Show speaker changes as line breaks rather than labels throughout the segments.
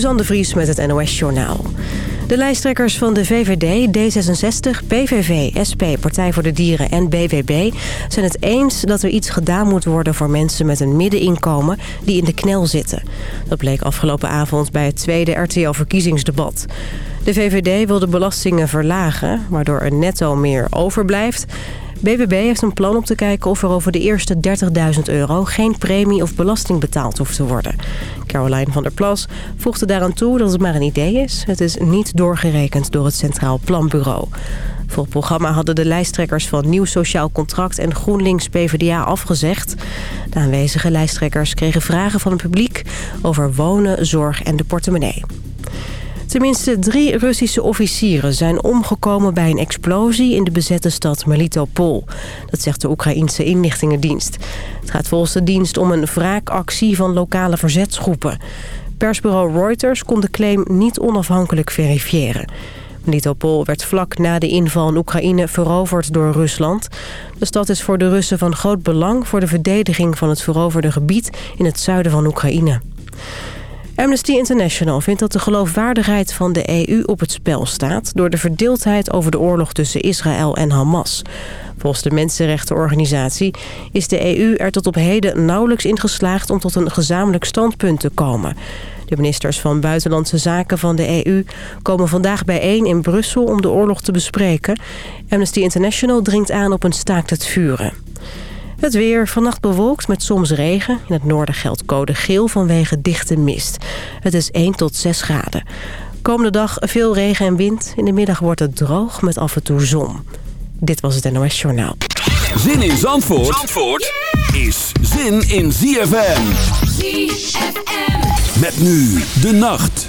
Suzanne de Vries met het NOS Journaal. De lijsttrekkers van de VVD, D66, PVV, SP, Partij voor de Dieren en BWB... zijn het eens dat er iets gedaan moet worden voor mensen met een middeninkomen... die in de knel zitten. Dat bleek afgelopen avond bij het tweede RTL-verkiezingsdebat. De VVD wil de belastingen verlagen, waardoor er netto meer overblijft... BBB heeft een plan om te kijken of er over de eerste 30.000 euro... geen premie of belasting betaald hoeft te worden. Caroline van der Plas voegde daaraan toe dat het maar een idee is. Het is niet doorgerekend door het Centraal Planbureau. Voor het programma hadden de lijsttrekkers van Nieuw Sociaal Contract... en GroenLinks PvdA afgezegd. De aanwezige lijsttrekkers kregen vragen van het publiek... over wonen, zorg en de portemonnee. Tenminste drie Russische officieren zijn omgekomen bij een explosie in de bezette stad Melitopol. Dat zegt de Oekraïense inlichtingendienst. Het gaat volgens de dienst om een wraakactie van lokale verzetsgroepen. Persbureau Reuters kon de claim niet onafhankelijk verifiëren. Melitopol werd vlak na de inval in Oekraïne veroverd door Rusland. De stad is voor de Russen van groot belang voor de verdediging van het veroverde gebied in het zuiden van Oekraïne. Amnesty International vindt dat de geloofwaardigheid van de EU op het spel staat... door de verdeeldheid over de oorlog tussen Israël en Hamas. Volgens de mensenrechtenorganisatie is de EU er tot op heden nauwelijks in geslaagd... om tot een gezamenlijk standpunt te komen. De ministers van Buitenlandse Zaken van de EU komen vandaag bijeen in Brussel om de oorlog te bespreken. Amnesty International dringt aan op een staakt het vuren. Het weer, vannacht bewolkt met soms regen. In het noorden geldt code geel vanwege dichte mist. Het is 1 tot 6 graden. Komende dag veel regen en wind. In de middag wordt het droog met af en toe zon. Dit was het NOS Journaal.
Zin in Zandvoort, Zandvoort is zin in ZFM. ZFM. Met nu de nacht.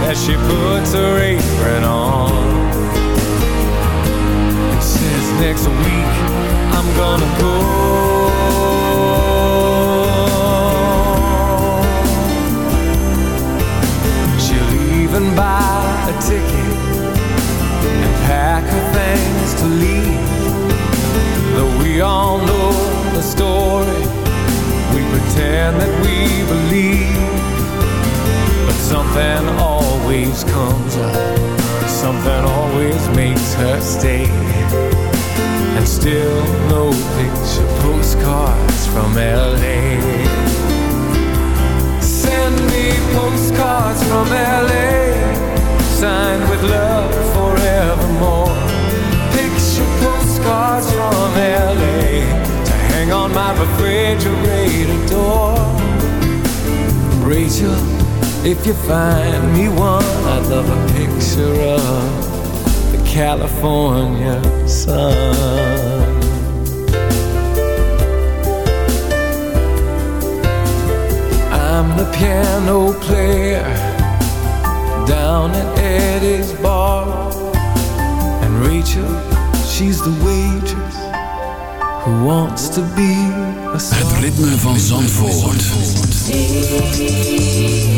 as she puts her apron on and says, Next week I'm gonna go. even buy a ticket still no picture postcards from LA send me postcards from LA Signed with love forevermore. Picture postcards from LA To hang on my refrigerator door. Rachel, if you find me one I'd love a picture of the California sun I'm the piano player down at Eddie's bar. And Rachel, she's the waitress who wants to be a star.
Het ritme van Zandvoort.
Set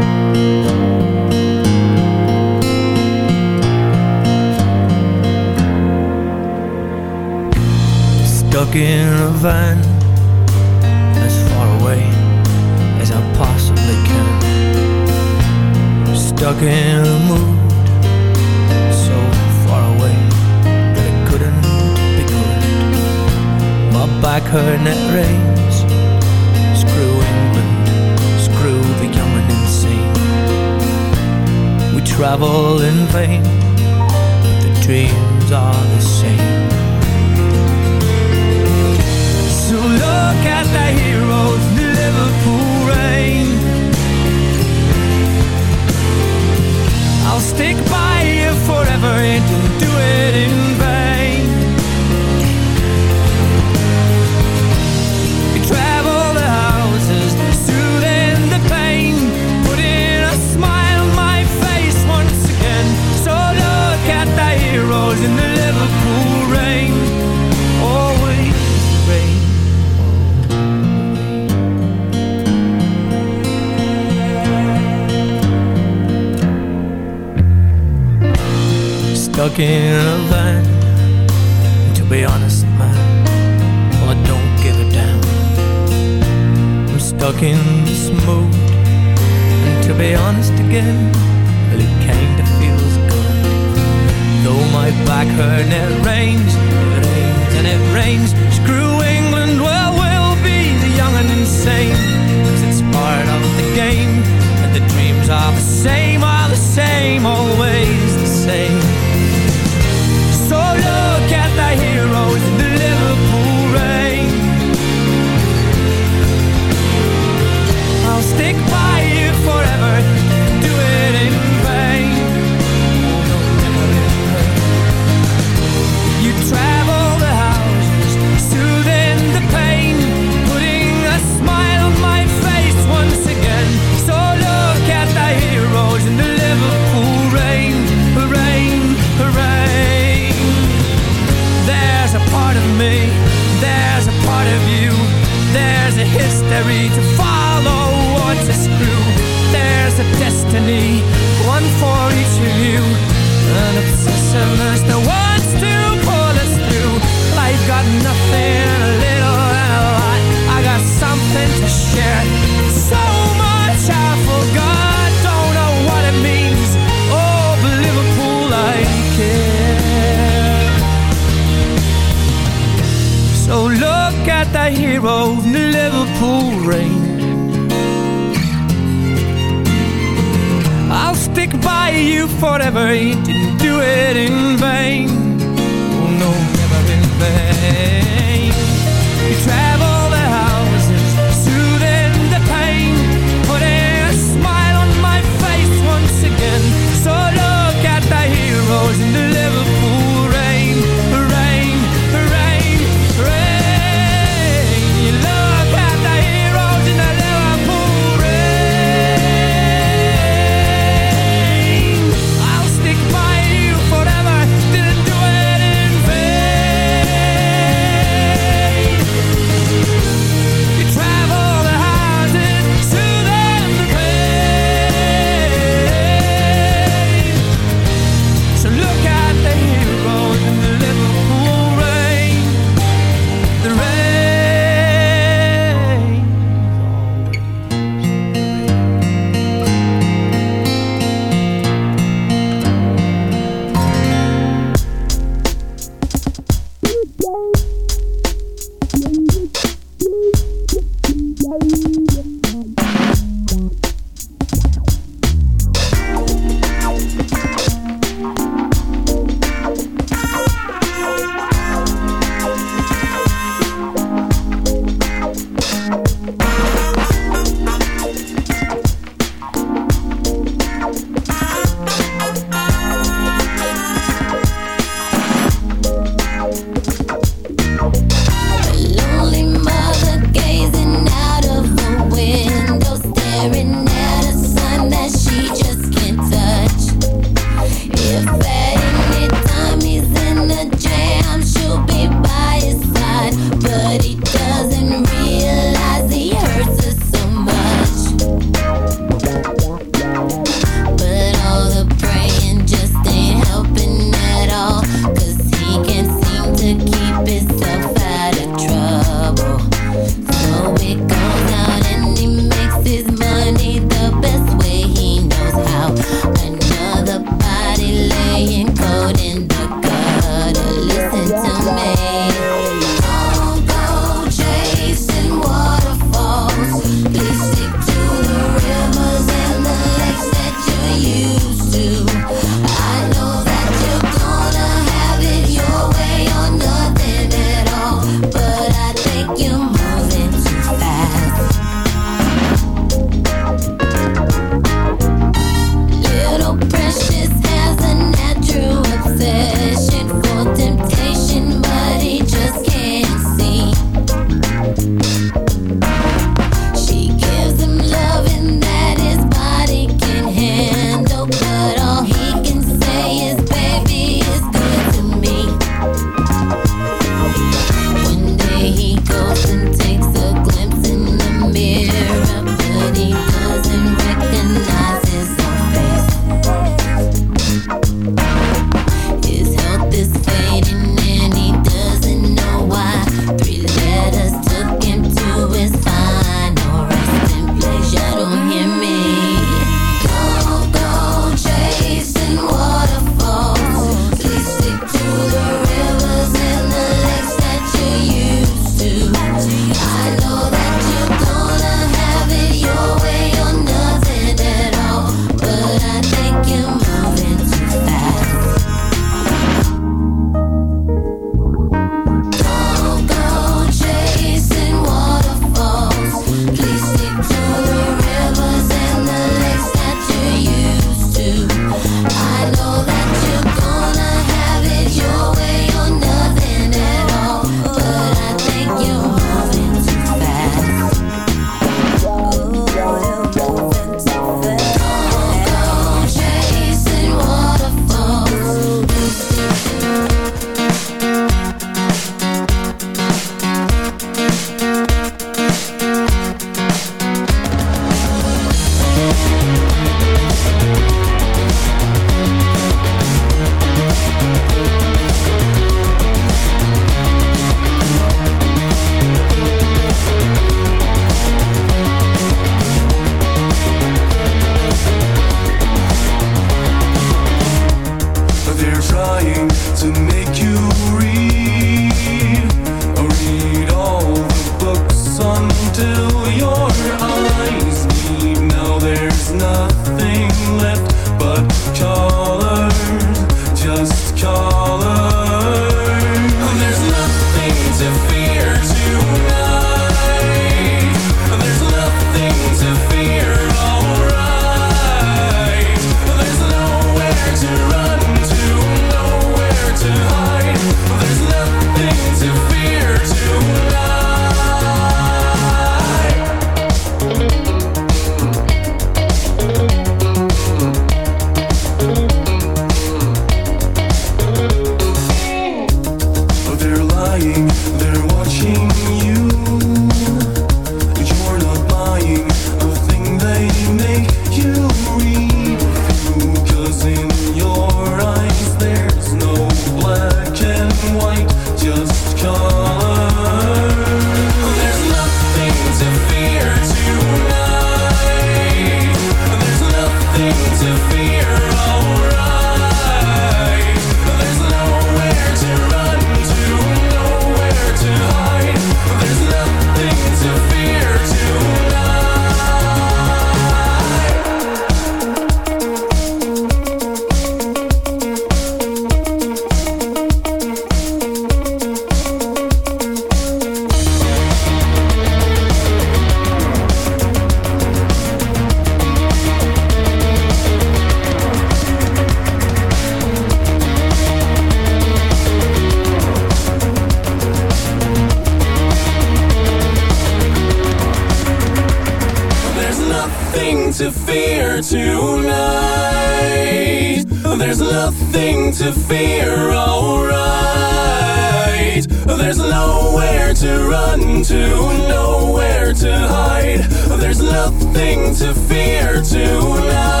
nothing to
fear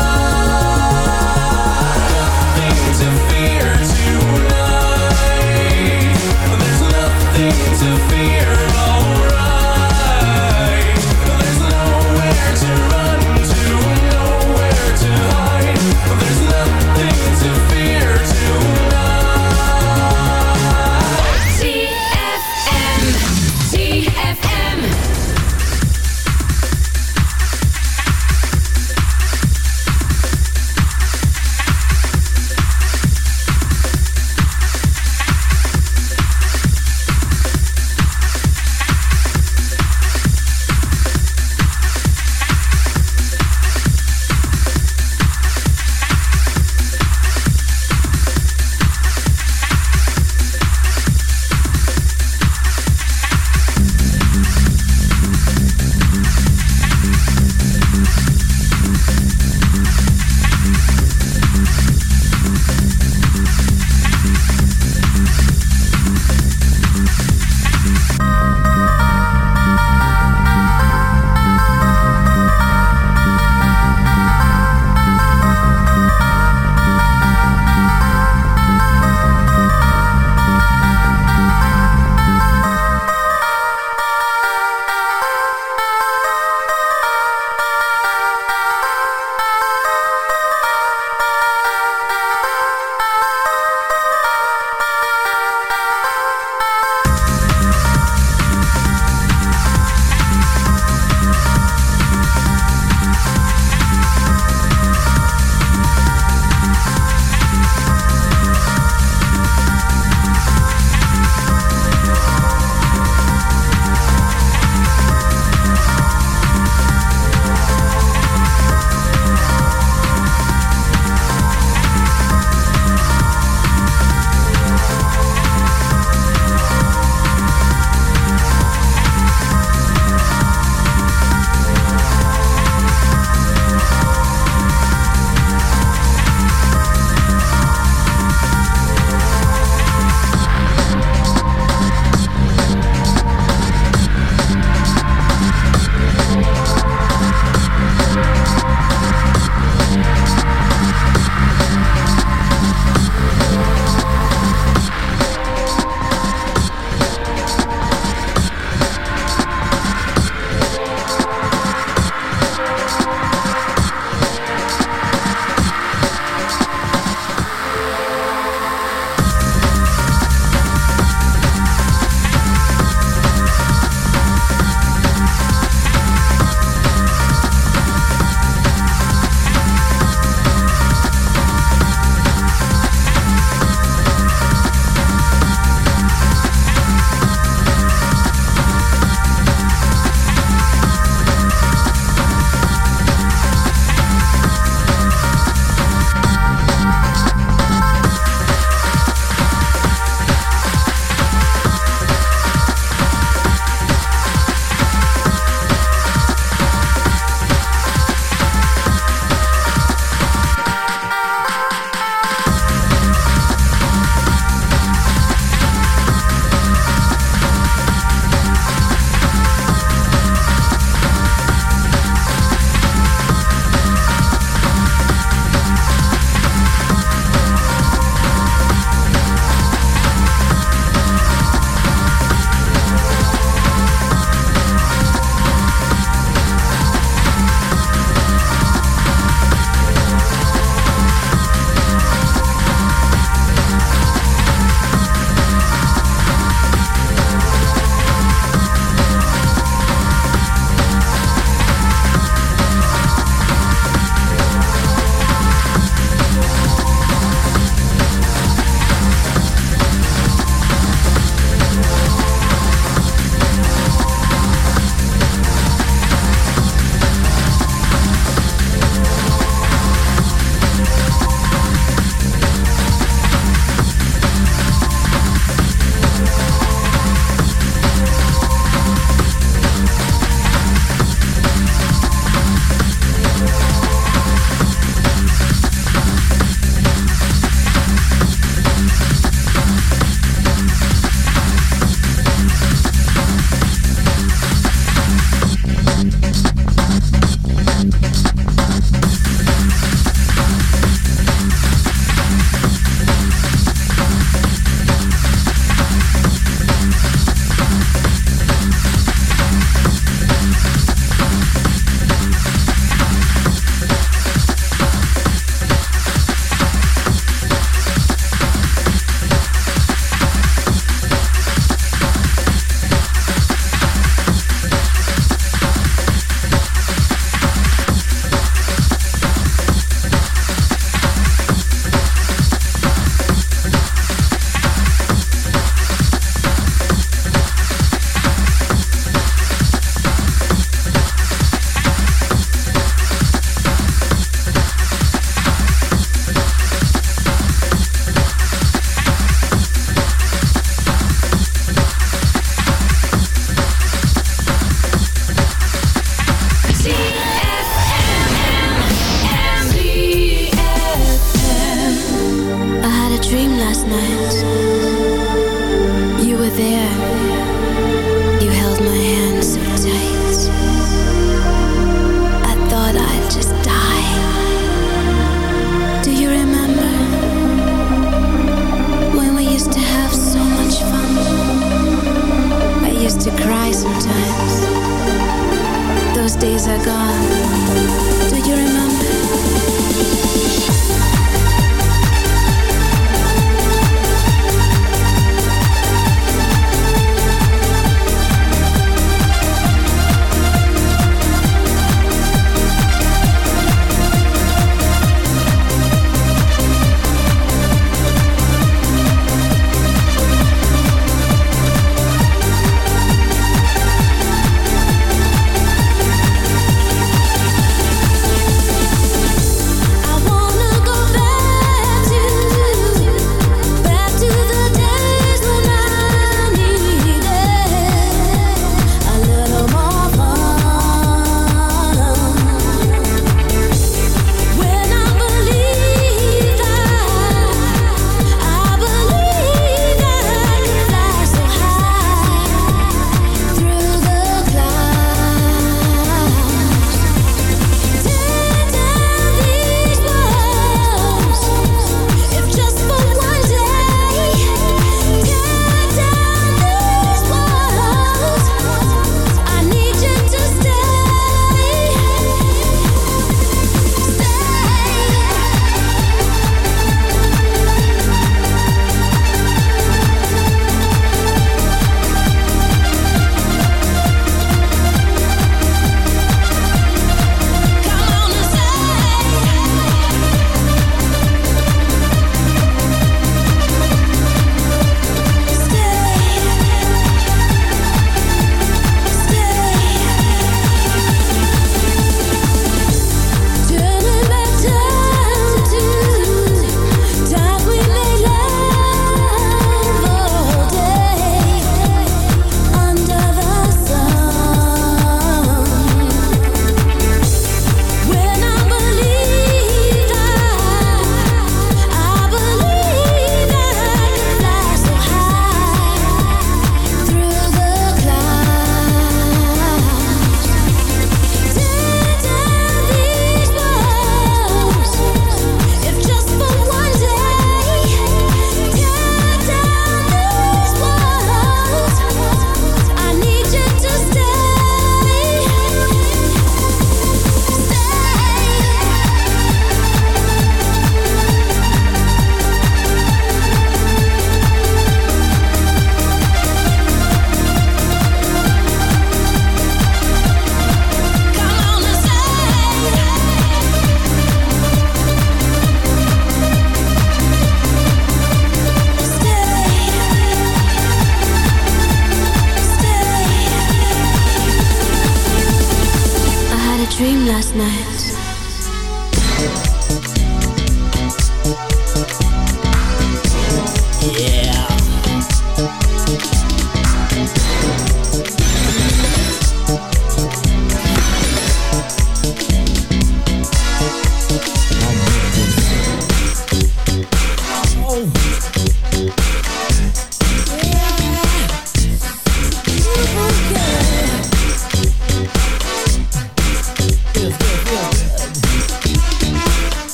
nights